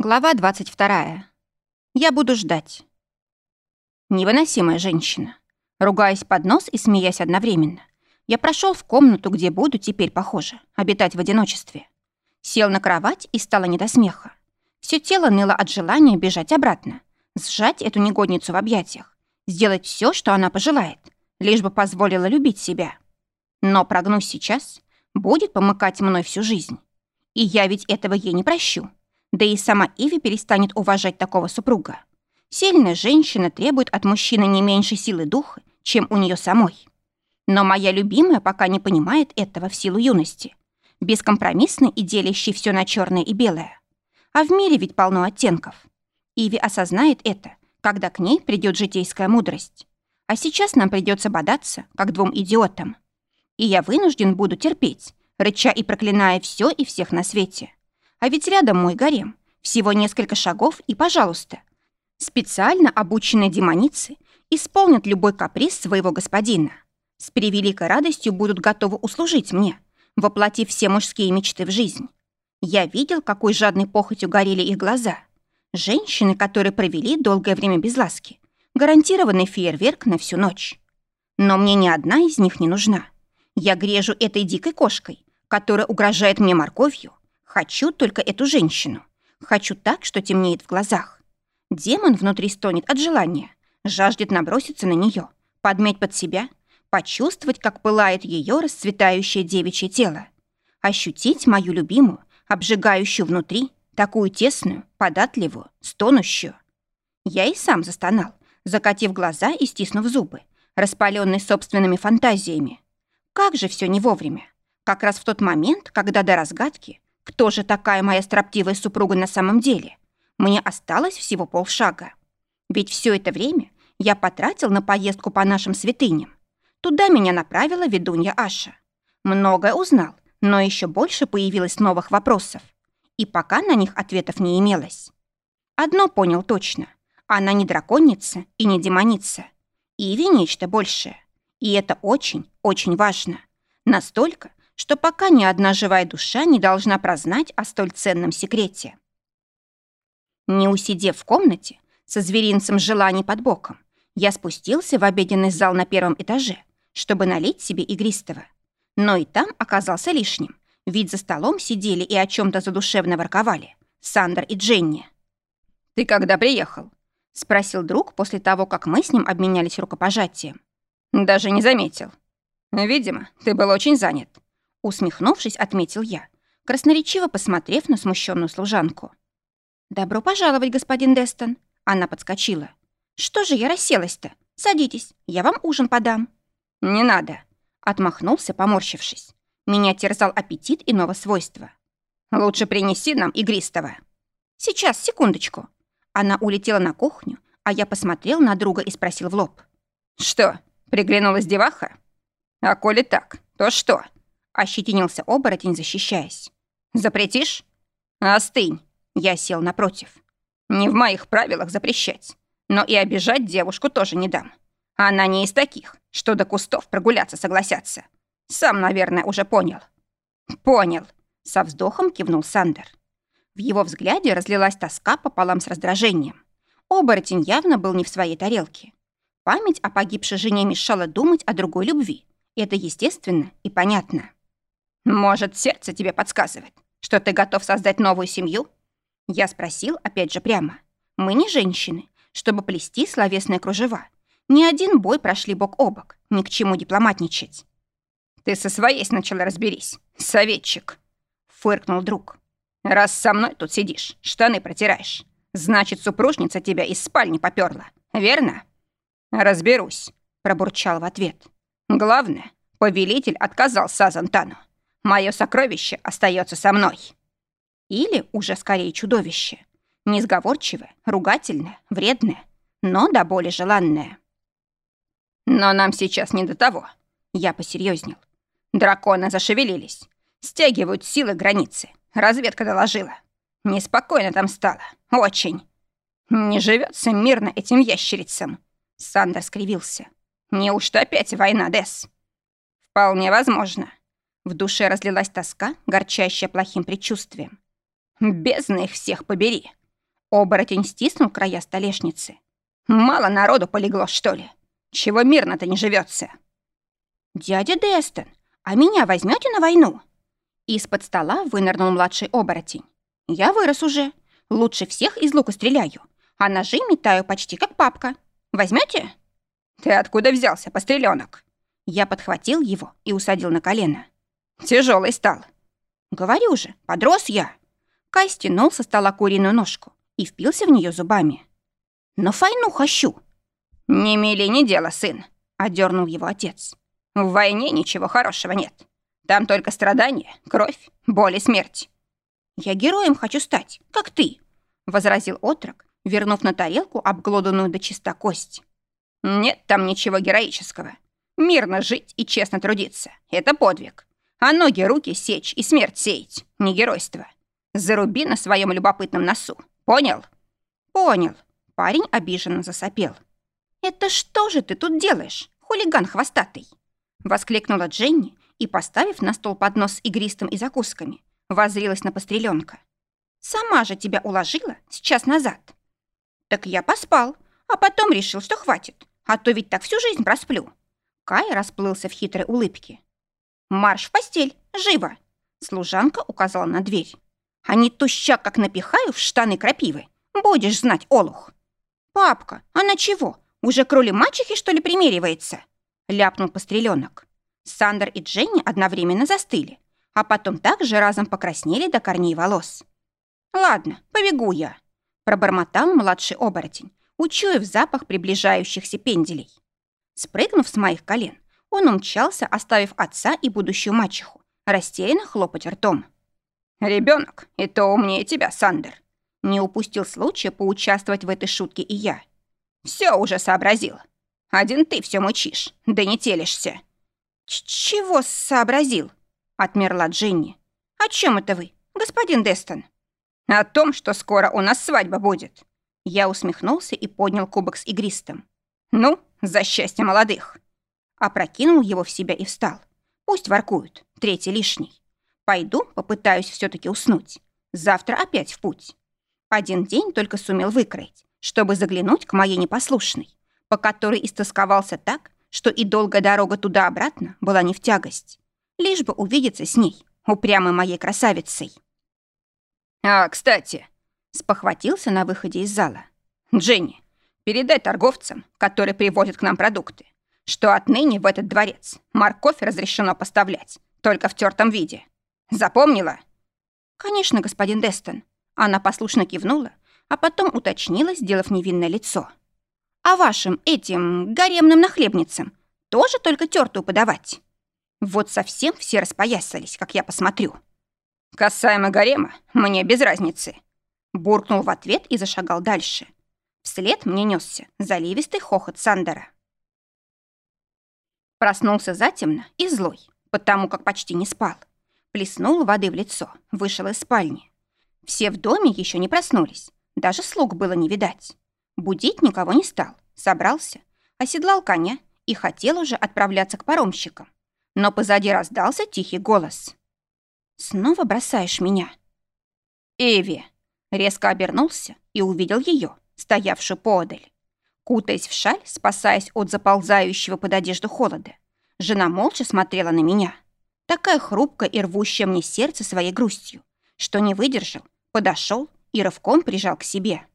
Глава 22. Я буду ждать. Невыносимая женщина. Ругаясь под нос и смеясь одновременно, я прошел в комнату, где буду теперь, похоже, обитать в одиночестве. Сел на кровать и стало не до смеха. Все тело ныло от желания бежать обратно, сжать эту негодницу в объятиях, сделать все, что она пожелает, лишь бы позволила любить себя. Но прогнусь сейчас, будет помыкать мной всю жизнь. И я ведь этого ей не прощу. Да и сама Иви перестанет уважать такого супруга. Сильная женщина требует от мужчины не меньше силы духа, чем у нее самой. Но моя любимая пока не понимает этого в силу юности. Бескомпромиссный и делящий все на черное и белое. А в мире ведь полно оттенков. Иви осознает это, когда к ней придет житейская мудрость. А сейчас нам придется бодаться, как двум идиотам. И я вынужден буду терпеть, рыча и проклиная все и всех на свете. А ведь рядом мой гарем. Всего несколько шагов и пожалуйста. Специально обученные демоницы исполнят любой каприз своего господина. С превеликой радостью будут готовы услужить мне, воплотив все мужские мечты в жизнь. Я видел, какой жадной похотью горели их глаза. Женщины, которые провели долгое время без ласки. Гарантированный фейерверк на всю ночь. Но мне ни одна из них не нужна. Я грежу этой дикой кошкой, которая угрожает мне морковью, Хочу только эту женщину. Хочу так, что темнеет в глазах. Демон внутри стонет от желания, жаждет наброситься на нее, подметь под себя, почувствовать, как пылает ее расцветающее девичье тело, ощутить мою любимую, обжигающую внутри, такую тесную, податливую, стонущую. Я и сам застонал, закатив глаза и стиснув зубы, распаленный собственными фантазиями. Как же все не вовремя. Как раз в тот момент, когда до разгадки кто же такая моя строптивая супруга на самом деле? Мне осталось всего полшага. Ведь все это время я потратил на поездку по нашим святыням. Туда меня направила ведунья Аша. Многое узнал, но еще больше появилось новых вопросов. И пока на них ответов не имелось. Одно понял точно. Она не драконица и не демоница. Иви нечто большее. И это очень, очень важно. Настолько, что пока ни одна живая душа не должна прознать о столь ценном секрете. Не усидев в комнате, со зверинцем желаний под боком, я спустился в обеденный зал на первом этаже, чтобы налить себе игристого. Но и там оказался лишним, ведь за столом сидели и о чем то задушевно ворковали Сандер и Дженни. «Ты когда приехал?» — спросил друг после того, как мы с ним обменялись рукопожатием. «Даже не заметил. Видимо, ты был очень занят. Усмехнувшись, отметил я, красноречиво посмотрев на смущенную служанку. «Добро пожаловать, господин Дестон!» Она подскочила. «Что же я расселась-то? Садитесь, я вам ужин подам». «Не надо!» Отмахнулся, поморщившись. Меня терзал аппетит иного свойства. «Лучше принеси нам игристого». «Сейчас, секундочку». Она улетела на кухню, а я посмотрел на друга и спросил в лоб. «Что, приглянулась деваха?» «А коли так, то что?» Ощетинился оборотень, защищаясь. «Запретишь?» «Остынь!» Я сел напротив. «Не в моих правилах запрещать. Но и обижать девушку тоже не дам. Она не из таких, что до кустов прогуляться согласятся. Сам, наверное, уже понял». «Понял», — со вздохом кивнул Сандер. В его взгляде разлилась тоска пополам с раздражением. Оборотень явно был не в своей тарелке. Память о погибшей жене мешала думать о другой любви. Это естественно и понятно. «Может, сердце тебе подсказывает, что ты готов создать новую семью?» Я спросил опять же прямо. «Мы не женщины, чтобы плести словесные кружева. Ни один бой прошли бок о бок, ни к чему дипломатничать». «Ты со своей сначала разберись, советчик», — фыркнул друг. «Раз со мной тут сидишь, штаны протираешь, значит, супружница тебя из спальни попёрла, верно?» «Разберусь», — пробурчал в ответ. «Главное, повелитель отказал Сазантану. Мое сокровище остается со мной. Или уже скорее чудовище. Несговорчивое, ругательное, вредное, но до боли желанное. Но нам сейчас не до того. Я посерьезнел. Драконы зашевелились. Стягивают силы границы. Разведка доложила. Неспокойно там стало. Очень. Не живется мирно этим ящерицам. Сандер скривился. Неужто опять война, Дес? Вполне возможно. В душе разлилась тоска, горчащая плохим предчувствием. «Бездна их всех побери! Оборотень стиснул края столешницы. «Мало народу полегло, что ли? Чего мирно-то не живется? «Дядя Дестон, а меня возьмете на войну?» Из-под стола вынырнул младший оборотень. «Я вырос уже. Лучше всех из лука стреляю, а ножи метаю почти как папка. Возьмете? «Ты откуда взялся, постреленок?» Я подхватил его и усадил на колено. Тяжелый стал. «Говорю же, подрос я». Кай стянул со стола куриную ножку и впился в нее зубами. «На файну хочу». «Не мели не дело, сын», — одернул его отец. «В войне ничего хорошего нет. Там только страдания, кровь, боль и смерть». «Я героем хочу стать, как ты», — возразил отрок, вернув на тарелку обглоданную до чиста кость. «Нет там ничего героического. Мирно жить и честно трудиться — это подвиг. А ноги, руки сечь и смерть сеять — не геройство. Заруби на своем любопытном носу. Понял?» «Понял». Парень обиженно засопел. «Это что же ты тут делаешь, хулиган хвостатый?» Воскликнула Дженни и, поставив на стол поднос с игристым и закусками, возрилась на постреленка. «Сама же тебя уложила сейчас назад». «Так я поспал, а потом решил, что хватит, а то ведь так всю жизнь просплю». Кай расплылся в хитрой улыбке. «Марш в постель, живо!» Служанка указала на дверь. «А не то ща, как напихаю в штаны крапивы. Будешь знать, олух!» «Папка, она чего, уже к роли мачехи, что ли, примеривается?» Ляпнул постреленок. Сандер и Дженни одновременно застыли, а потом также разом покраснели до корней волос. «Ладно, побегу я», — пробормотал младший оборотень, учуяв запах приближающихся пенделей. Спрыгнув с моих колен, он умчался, оставив отца и будущую мачеху, растерянно хлопать ртом. «Ребенок, и то умнее тебя, Сандер!» Не упустил случая поучаствовать в этой шутке и я. «Все уже сообразил. Один ты все мучишь, да не телишься». Ч «Чего сообразил?» — отмерла Джинни. «О чем это вы, господин Дестон?» «О том, что скоро у нас свадьба будет». Я усмехнулся и поднял кубок с игристым. «Ну, за счастье молодых!» Опрокинул его в себя и встал. Пусть воркуют, третий лишний. Пойду, попытаюсь все таки уснуть. Завтра опять в путь. Один день только сумел выкроить, чтобы заглянуть к моей непослушной, по которой истосковался так, что и долгая дорога туда-обратно была не в тягость. Лишь бы увидеться с ней, упрямой моей красавицей. «А, кстати», — спохватился на выходе из зала. «Дженни, передай торговцам, которые привозят к нам продукты, что отныне в этот дворец морковь разрешено поставлять, только в тертом виде. Запомнила?» «Конечно, господин Дестон». Она послушно кивнула, а потом уточнила, сделав невинное лицо. «А вашим этим гаремным нахлебницам тоже только тертую подавать?» Вот совсем все распоясались, как я посмотрю. «Касаемо гарема, мне без разницы», — буркнул в ответ и зашагал дальше. Вслед мне несся заливистый хохот Сандера. Проснулся затемно и злой, потому как почти не спал. Плеснул воды в лицо, вышел из спальни. Все в доме еще не проснулись, даже слуг было не видать. Будить никого не стал, собрался, оседлал коня и хотел уже отправляться к паромщикам. Но позади раздался тихий голос. «Снова бросаешь меня?» «Эви!» Резко обернулся и увидел ее, стоявшую поодаль. Кутаясь в шаль, спасаясь от заползающего под одежду холода, жена молча смотрела на меня, такая хрупкая и рвущая мне сердце своей грустью, что не выдержал, подошел и рывком прижал к себе.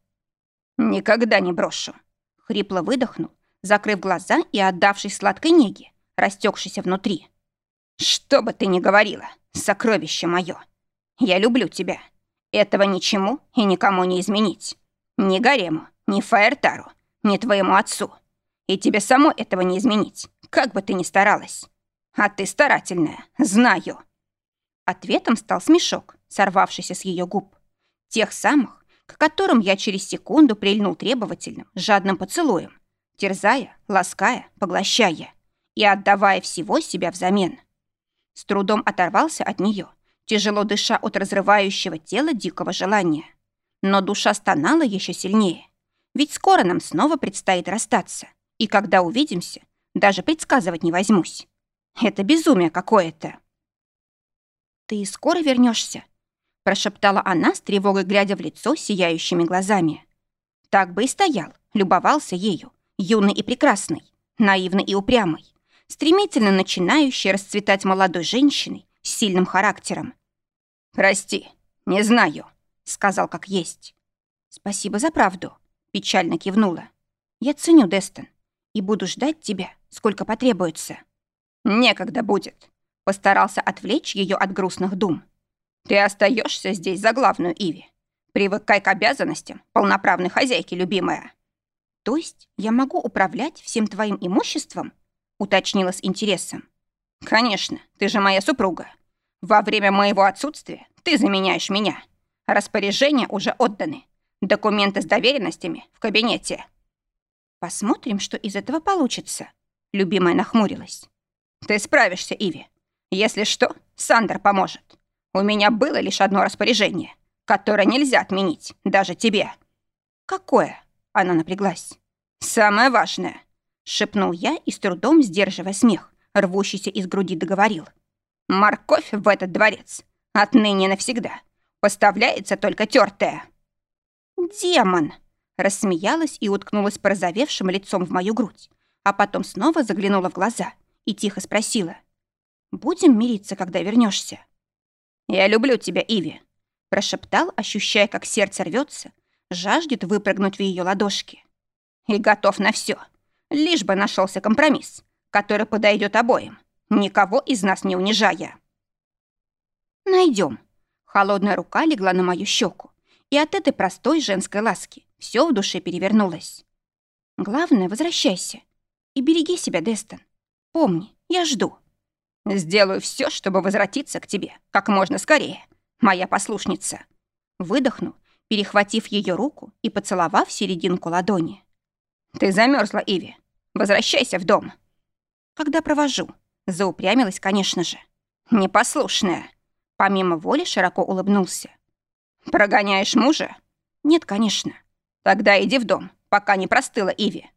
«Никогда не брошу!» — хрипло выдохнул, закрыв глаза и отдавшись сладкой неге, растекшейся внутри. «Что бы ты ни говорила, сокровище мое, я люблю тебя. Этого ничему и никому не изменить. Ни Гарему, ни Фаертару, не твоему отцу. И тебе само этого не изменить, как бы ты ни старалась. А ты старательная, знаю». Ответом стал смешок, сорвавшийся с ее губ. Тех самых, к которым я через секунду прильнул требовательным, жадным поцелуем, терзая, лаская, поглощая и отдавая всего себя взамен. С трудом оторвался от нее, тяжело дыша от разрывающего тела дикого желания. Но душа стонала еще сильнее. Ведь скоро нам снова предстоит расстаться. И когда увидимся, даже предсказывать не возьмусь. Это безумие какое-то. Ты скоро вернешься? прошептала она с тревогой, глядя в лицо сияющими глазами. Так бы и стоял, любовался ею, юный и прекрасный, наивный и упрямый, стремительно начинающий расцветать молодой женщиной с сильным характером. «Прости, не знаю», — сказал как есть. «Спасибо за правду», — печально кивнула. «Я ценю, Дестон, и буду ждать тебя, сколько потребуется». «Некогда будет», — постарался отвлечь ее от грустных дум. «Ты остаешься здесь за главную, Иви. Привыкай к обязанностям полноправной хозяйки, любимая». «То есть я могу управлять всем твоим имуществом?» — уточнила с интересом. «Конечно, ты же моя супруга. Во время моего отсутствия ты заменяешь меня. Распоряжения уже отданы. Документы с доверенностями в кабинете». «Посмотрим, что из этого получится», — любимая нахмурилась. «Ты справишься, Иви. Если что, Сандер поможет. У меня было лишь одно распоряжение, которое нельзя отменить, даже тебе». «Какое?» — она напряглась. «Самое важное», — шепнул я и с трудом, сдерживая смех, рвущийся из груди, договорил. «Морковь в этот дворец отныне навсегда поставляется только тертая». «Демон!» Рассмеялась и уткнулась порозовевшим лицом в мою грудь, а потом снова заглянула в глаза и тихо спросила. «Будем мириться, когда вернешься. «Я люблю тебя, Иви», — прошептал, ощущая, как сердце рвется, жаждет выпрыгнуть в ее ладошки. «И готов на все, лишь бы нашелся компромисс, который подойдет обоим, никого из нас не унижая». Найдем. Холодная рука легла на мою щеку, и от этой простой женской ласки все в душе перевернулось. Главное, возвращайся. И береги себя, Дестон. Помни, я жду. Сделаю все, чтобы возвратиться к тебе как можно скорее, моя послушница. Выдохнул, перехватив ее руку и поцеловав серединку ладони. Ты замерзла, Иви. Возвращайся в дом. Когда провожу. Заупрямилась, конечно же. Непослушная. Помимо воли широко улыбнулся. Прогоняешь мужа? Нет, конечно. Тогда иди в дом, пока не простыла Иви.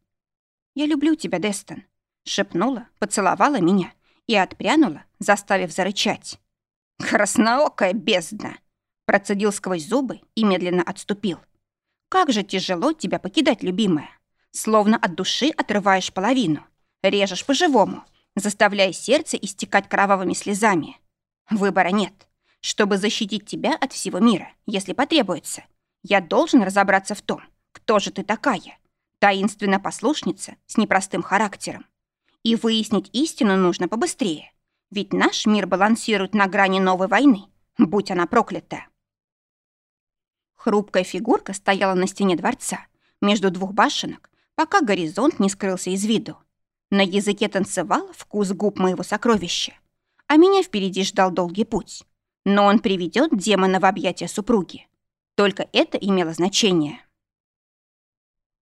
Я люблю тебя, Дестон. Шепнула, поцеловала меня и отпрянула, заставив зарычать. «Красноокая бездна!» Процедил сквозь зубы и медленно отступил. «Как же тяжело тебя покидать, любимая! Словно от души отрываешь половину, режешь по-живому, заставляя сердце истекать кровавыми слезами. Выбора нет. Чтобы защитить тебя от всего мира, если потребуется, я должен разобраться в том, кто же ты такая? Таинственная послушница с непростым характером. И выяснить истину нужно побыстрее. Ведь наш мир балансирует на грани новой войны, будь она проклята. Хрупкая фигурка стояла на стене дворца, между двух башенок, пока горизонт не скрылся из виду. На языке танцевал вкус губ моего сокровища, а меня впереди ждал долгий путь. Но он приведет демона в объятия супруги. Только это имело значение.